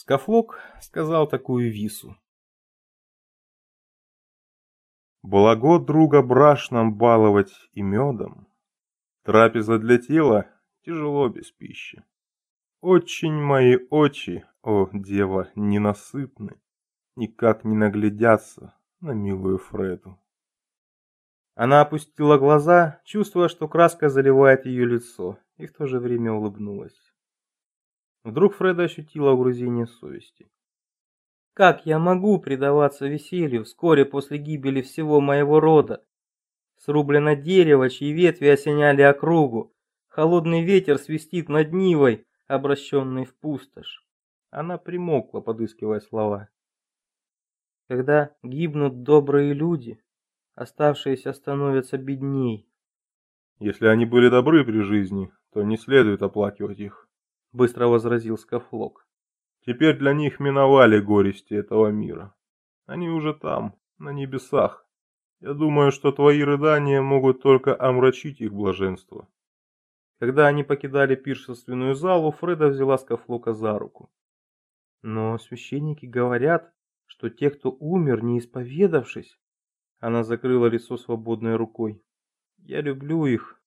Скафлок сказал такую вису. Благо друга брашном баловать и медом. Трапеза для тела тяжело без пищи. Очень мои очи, о, дева, ненасытны, Никак не наглядятся на милую Фреду. Она опустила глаза, чувствуя, что краска заливает ее лицо, и в то же время улыбнулась. Вдруг Фреда ощутила угрызение совести. Как я могу предаваться веселью вскоре после гибели всего моего рода? Срублено дерево, чьи ветви осеняли округу. Холодный ветер свистит над Нивой, обращенной в пустошь. Она примолкла, подыскивая слова. Когда гибнут добрые люди, оставшиеся становятся бедней. Если они были добры при жизни, то не следует оплакивать их, быстро возразил Скафлок. Теперь для них миновали горести этого мира. Они уже там, на небесах. Я думаю, что твои рыдания могут только омрачить их блаженство. Когда они покидали пиршественную залу, Фреда взяла Скафлока за руку. Но священники говорят, что те, кто умер, не исповедавшись, она закрыла лицо свободной рукой. Я люблю их.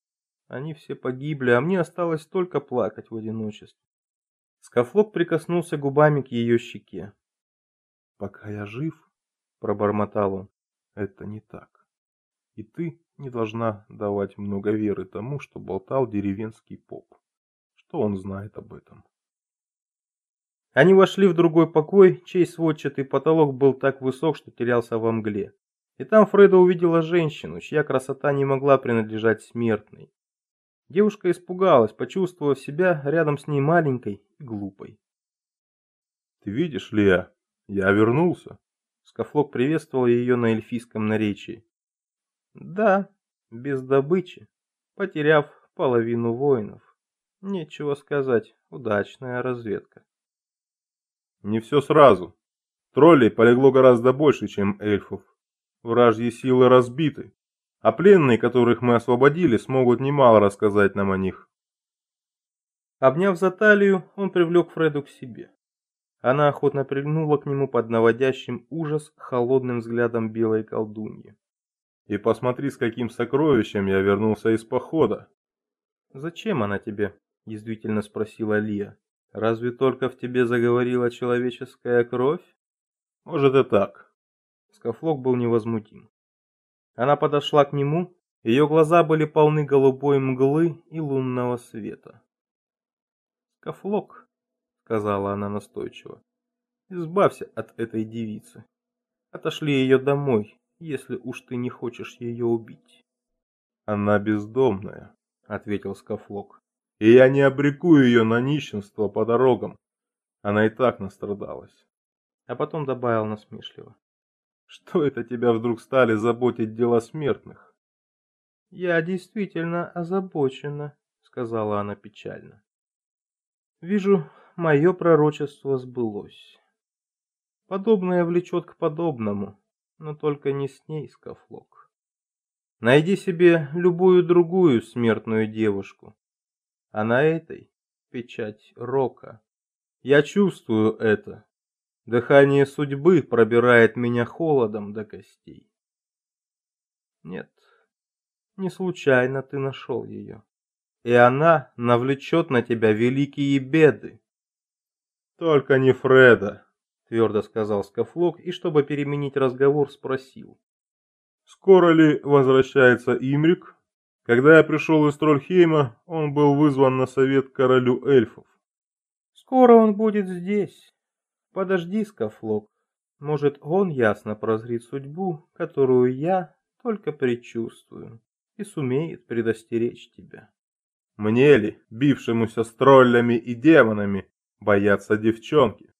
Они все погибли, а мне осталось только плакать в одиночестве. Скафлок прикоснулся губами к ее щеке. «Пока я жив», — пробормотал он, — «это не так. И ты не должна давать много веры тому, что болтал деревенский поп. Что он знает об этом?» Они вошли в другой покой, чей сводчатый потолок был так высок, что терялся во мгле. И там Фреда увидела женщину, чья красота не могла принадлежать смертной. Девушка испугалась, почувствовав себя рядом с ней маленькой и глупой. «Ты видишь, Леа, я вернулся!» Скафлок приветствовал ее на эльфийском наречии. «Да, без добычи, потеряв половину воинов. Нечего сказать, удачная разведка». «Не все сразу. Троллей полегло гораздо больше, чем эльфов. Вражьи силы разбиты, а пленные, которых мы освободили, смогут немало рассказать нам о них. Обняв за талию, он привлек Фреду к себе. Она охотно прильнула к нему под наводящим ужас холодным взглядом белой колдуньи. «И посмотри, с каким сокровищем я вернулся из похода!» «Зачем она тебе?» – язвительно спросила Лия. «Разве только в тебе заговорила человеческая кровь?» «Может и так. Скафлок был невозмутим. Она подошла к нему, ее глаза были полны голубой мглы и лунного света. «Скафлок», — сказала она настойчиво, — «избавься от этой девицы. Отошли ее домой, если уж ты не хочешь ее убить». «Она бездомная», — ответил Скафлок, — «и я не обреку ее на нищенство по дорогам. Она и так настрадалась». А потом добавил насмешливо. Что это тебя вдруг стали заботить дела смертных? Я действительно озабочена, сказала она печально. Вижу, мое пророчество сбылось. Подобное влечет к подобному, но только не с ней, Скафлок. Найди себе любую другую смертную девушку, а на этой печать рока. Я чувствую это, Дыхание судьбы пробирает меня холодом до костей. Нет, не случайно ты нашел ее. И она навлечет на тебя великие беды. Только не Фреда, твердо сказал Скафлок и, чтобы переменить разговор, спросил. Скоро ли возвращается Имрик? Когда я пришел из Трольхейма, он был вызван на совет королю эльфов. Скоро он будет здесь. Подожди, Скафлок. Может, он ясно прозрит судьбу, которую я только предчувствую, и сумеет предостеречь тебя. Мне ли, бившемуся с троллями и демонами, бояться девчонки?